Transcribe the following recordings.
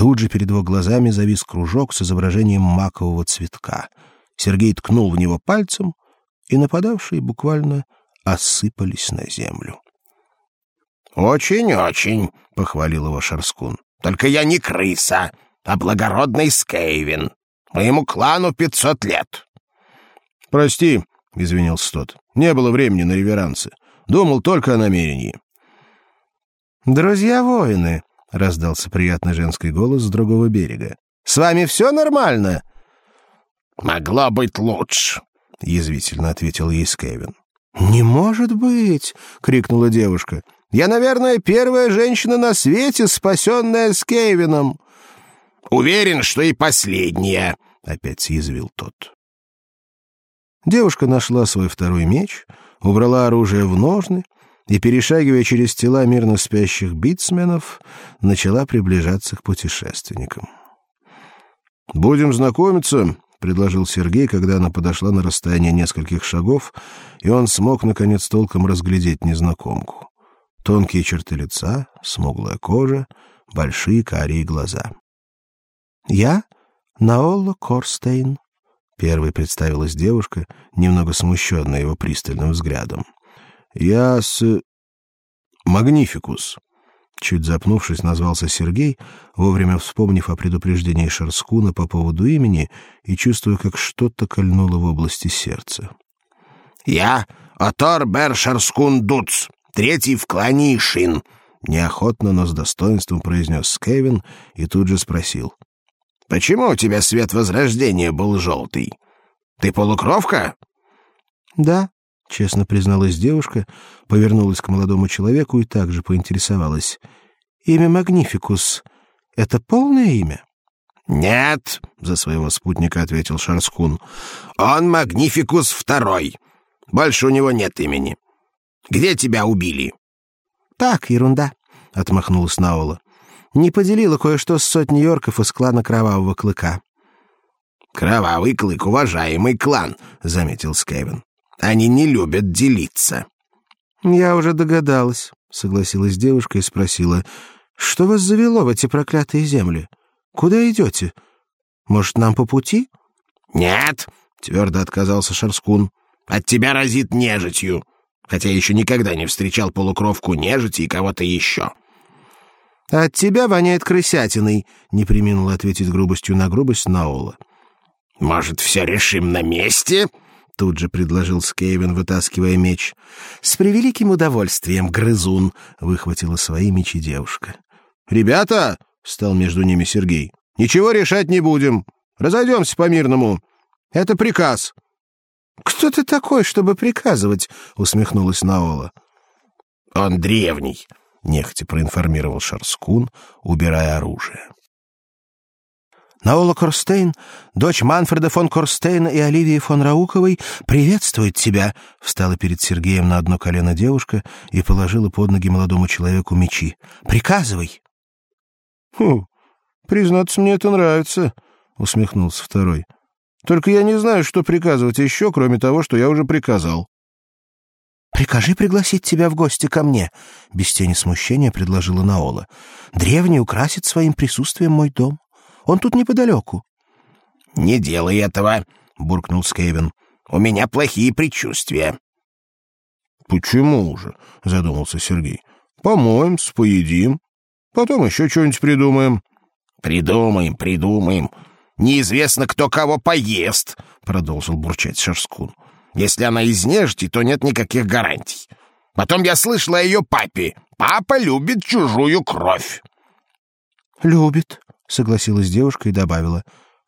Тут же перед его глазами завис кружок с изображением макового цветка. Сергей ткнул в него пальцем, и нападавшие буквально осыпались на землю. «Очень-очень», — похвалил его Шарскун. «Только я не крыса, а благородный Скейвин. Моему клану пятьсот лет». «Прости», — извинился тот. «Не было времени на реверансы. Думал только о намерении». «Друзья-воины», — раздался приятный женский голос с другого берега. «С вами все нормально?» «Могло быть лучше», — язвительно ответил ей Скевин. «Не может быть!» — крикнула девушка. «Я, наверное, первая женщина на свете, спасенная Скевином!» «Уверен, что и последняя!» — опять съязвил тот. Девушка нашла свой второй меч, убрала оружие в ножны и, перешагивая через тела мирно спящих битсменов, начала приближаться к путешественникам. «Будем знакомиться», — предложил Сергей, когда она подошла на расстояние нескольких шагов, и он смог, наконец, толком разглядеть незнакомку. Тонкие черты лица, смуглая кожа, большие карие глаза. «Я Наолла Корстейн», — первой представилась девушка, немного смущенная его пристальным взглядом. «Я с... Магнификус», Чуть запнувшись, назвался Сергей, вовремя вспомнив о предупреждении Шарскуна по поводу имени и чувствуя, как что-то кольнуло в области сердца. «Я Отор Бер Шарскун Дуц, третий в клане Ишин», — неохотно, но с достоинством произнес Кевин и тут же спросил. «Почему у тебя свет Возрождения был желтый? Ты полукровка?» «Да», честно призналась девушка, повернулась к молодому человеку и также поинтересовалась: "Имя Магнификус это полное имя?" "Нет", за своего спутника ответил Шарскун. "Он Магнификус второй. Больше у него нет имени. Где тебя убили?" "Так, ерунда", отмахнулась Наула. "Не поделила кое-что с сотней орков из клана Кровавого клыка". Кровавый клык уважаемый клан, заметил Скевин. Они не любят делиться. Я уже догадалась, согласилась девушка и спросила: "Что вас завело в эти проклятые земли? Куда идете? Может, нам по пути?" "Нет", твердо отказался Шарскун. "От тебя разит нежитью, хотя еще никогда не встречал полукровку нежити и кого-то еще». «От тебя воняет крысятиной», — не преминул ответить грубостью на грубость Наола. «Может, все решим на месте?» Тут же предложил Скейвен, вытаскивая меч. С превеликим удовольствием, грызун, выхватила свои мечи девушка. Ребята, встал между ними Сергей. Ничего решать не будем. Разойдемся по-мирному. Это приказ. Кто ты такой, чтобы приказывать? усмехнулась Наола. Он древний, нехотя проинформировал Шарскун, убирая оружие. Наола Корстейн, дочь Манфреда фон Корстейна и Оливии фон Рауковой, приветствует тебя, встала перед Сергеем на одно колено девушка и положила под ноги молодому человеку мечи. Приказывай. Хм. Признаться, мне это нравится, усмехнулся второй. Только я не знаю, что приказывать еще, кроме того, что я уже приказал. Прикажи пригласить тебя в гости ко мне, без тени смущения предложила Наола. Древний украсит своим присутствием мой дом. Он тут неподалеку». «Не делай этого», — буркнул Скевин. «У меня плохие предчувствия». «Почему же?» — задумался Сергей. «Помоемся, поедим. Потом еще что-нибудь придумаем». «Придумаем, придумаем. Неизвестно, кто кого поест», — продолжил бурчать Шерскун. «Если она из нежити, то нет никаких гарантий. Потом я слышала о ее папе. Папа любит чужую кровь». «Любит», согласилась девушка и добавила: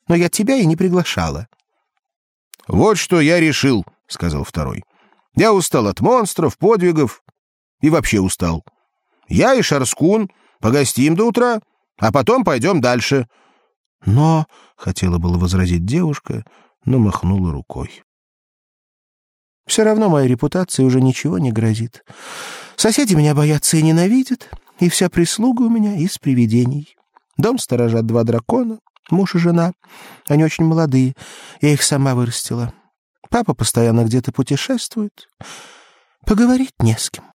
"Но я тебя и не приглашала". Вот что я решил, сказал второй. Я устал от монстров, подвигов и вообще устал. Я и Шарскун погостим до утра, а потом пойдем дальше. Но хотела было возразить девушка, но махнула рукой. Все равно моей репутации уже ничего не грозит. Соседи меня боятся и ненавидят, и вся прислуга у меня из привидений. Дом сторожат два дракона, муж и жена. Они очень молодые, я их сама вырастила. Папа постоянно где-то путешествует. Поговорить не с кем.